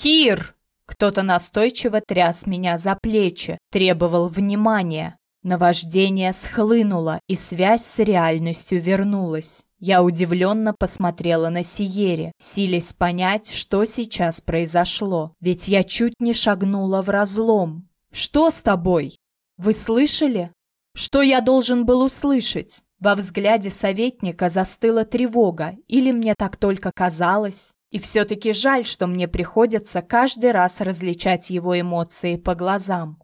«Кир!» Кто-то настойчиво тряс меня за плечи, требовал внимания. Наваждение схлынуло, и связь с реальностью вернулась. Я удивленно посмотрела на Сиере, силясь понять, что сейчас произошло, ведь я чуть не шагнула в разлом. «Что с тобой? Вы слышали?» «Что я должен был услышать?» Во взгляде советника застыла тревога, или мне так только казалось. И все-таки жаль, что мне приходится каждый раз различать его эмоции по глазам.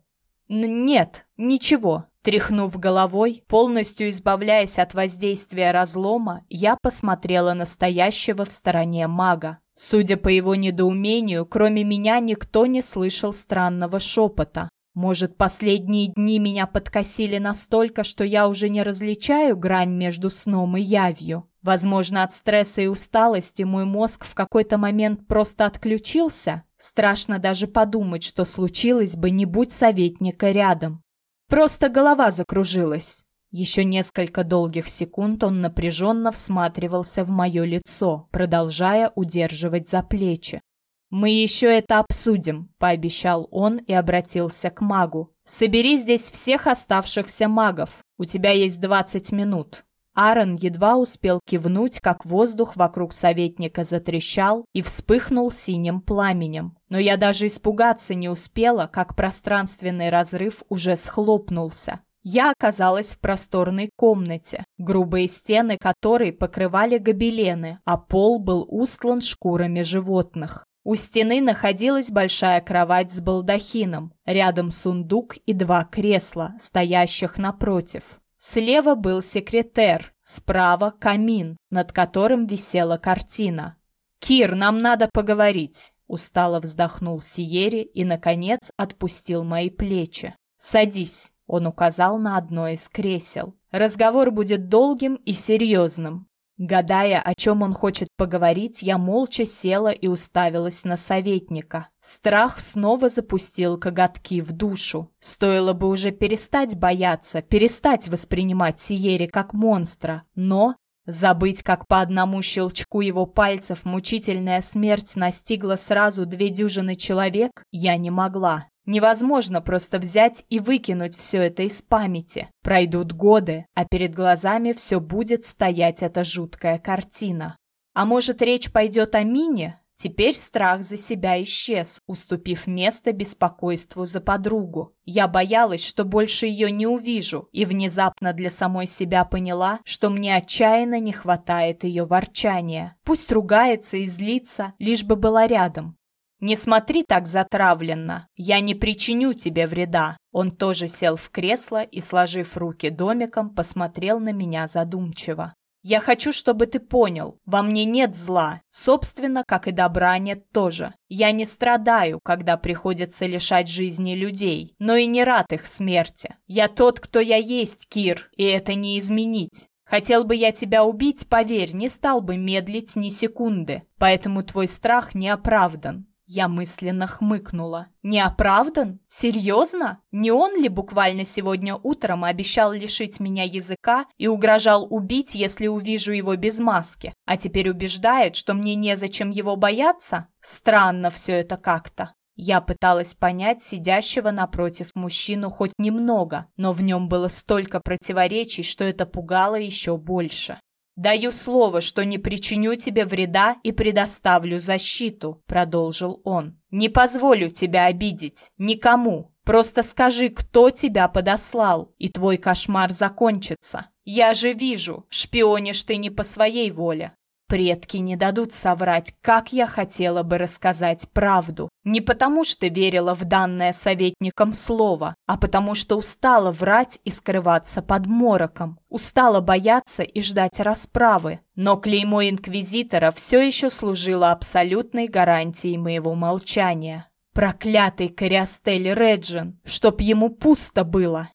«Нет, ничего». Тряхнув головой, полностью избавляясь от воздействия разлома, я посмотрела на стоящего в стороне мага. Судя по его недоумению, кроме меня никто не слышал странного шепота. Может, последние дни меня подкосили настолько, что я уже не различаю грань между сном и явью? Возможно, от стресса и усталости мой мозг в какой-то момент просто отключился. Страшно даже подумать, что случилось бы, не будь советника рядом. Просто голова закружилась. Еще несколько долгих секунд он напряженно всматривался в мое лицо, продолжая удерживать за плечи. «Мы еще это обсудим», – пообещал он и обратился к магу. «Собери здесь всех оставшихся магов. У тебя есть 20 минут». Аарон едва успел кивнуть, как воздух вокруг советника затрещал и вспыхнул синим пламенем. Но я даже испугаться не успела, как пространственный разрыв уже схлопнулся. Я оказалась в просторной комнате, грубые стены которой покрывали гобелены, а пол был устлан шкурами животных. У стены находилась большая кровать с балдахином, рядом сундук и два кресла, стоящих напротив. Слева был секретер, справа камин, над которым висела картина. «Кир, нам надо поговорить», – устало вздохнул Сиери и, наконец, отпустил мои плечи. «Садись», – он указал на одно из кресел. «Разговор будет долгим и серьезным. Гадая, о чем он хочет поговорить, я молча села и уставилась на советника. Страх снова запустил коготки в душу. Стоило бы уже перестать бояться, перестать воспринимать Сиери как монстра. Но забыть, как по одному щелчку его пальцев мучительная смерть настигла сразу две дюжины человек, я не могла. Невозможно просто взять и выкинуть все это из памяти. Пройдут годы, а перед глазами все будет стоять эта жуткая картина. А может, речь пойдет о Мине? Теперь страх за себя исчез, уступив место беспокойству за подругу. Я боялась, что больше ее не увижу, и внезапно для самой себя поняла, что мне отчаянно не хватает ее ворчания. Пусть ругается и злится, лишь бы была рядом. «Не смотри так затравленно, я не причиню тебе вреда». Он тоже сел в кресло и, сложив руки домиком, посмотрел на меня задумчиво. «Я хочу, чтобы ты понял, во мне нет зла, собственно, как и добра нет тоже. Я не страдаю, когда приходится лишать жизни людей, но и не рад их смерти. Я тот, кто я есть, Кир, и это не изменить. Хотел бы я тебя убить, поверь, не стал бы медлить ни секунды, поэтому твой страх не оправдан. Я мысленно хмыкнула. «Не оправдан? Серьезно? Не он ли буквально сегодня утром обещал лишить меня языка и угрожал убить, если увижу его без маски, а теперь убеждает, что мне незачем его бояться? Странно все это как-то». Я пыталась понять сидящего напротив мужчину хоть немного, но в нем было столько противоречий, что это пугало еще больше. «Даю слово, что не причиню тебе вреда и предоставлю защиту», — продолжил он. «Не позволю тебя обидеть. Никому. Просто скажи, кто тебя подослал, и твой кошмар закончится. Я же вижу, шпионишь ты не по своей воле. Предки не дадут соврать, как я хотела бы рассказать правду. Не потому что верила в данное советником слово, а потому что устала врать и скрываться под мороком. Устала бояться и ждать расправы. Но клеймо инквизитора все еще служило абсолютной гарантией моего молчания. Проклятый Кориастель Реджин, чтоб ему пусто было.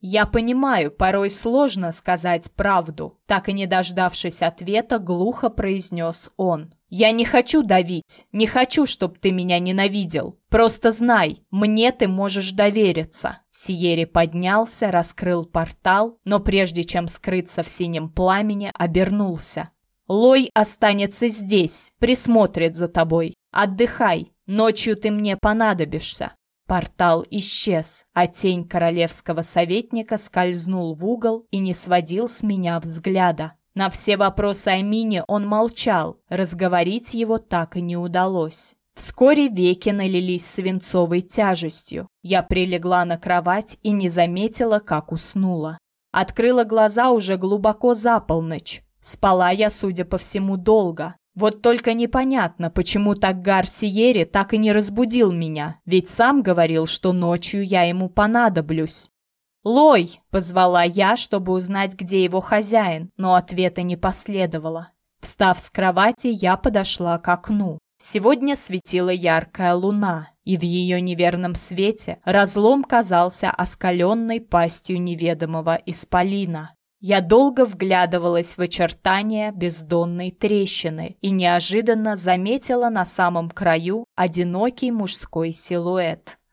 «Я понимаю, порой сложно сказать правду», так и не дождавшись ответа, глухо произнес он. «Я не хочу давить, не хочу, чтоб ты меня ненавидел. Просто знай, мне ты можешь довериться». Сиери поднялся, раскрыл портал, но прежде чем скрыться в синем пламени, обернулся. «Лой останется здесь, присмотрит за тобой. Отдыхай, Ночью ты мне понадобишься». Портал исчез, а тень королевского советника скользнул в угол и не сводил с меня взгляда. На все вопросы о Мине он молчал, разговорить его так и не удалось. Вскоре веки налились свинцовой тяжестью. Я прилегла на кровать и не заметила, как уснула. Открыла глаза уже глубоко за полночь. Спала я, судя по всему, долго. Вот только непонятно, почему так Гарсиери так и не разбудил меня, ведь сам говорил, что ночью я ему понадоблюсь. «Лой!» – позвала я, чтобы узнать, где его хозяин, но ответа не последовало. Встав с кровати, я подошла к окну. Сегодня светила яркая луна, и в ее неверном свете разлом казался оскаленной пастью неведомого исполина. Я долго вглядывалась в очертания бездонной трещины и неожиданно заметила на самом краю одинокий мужской силуэт.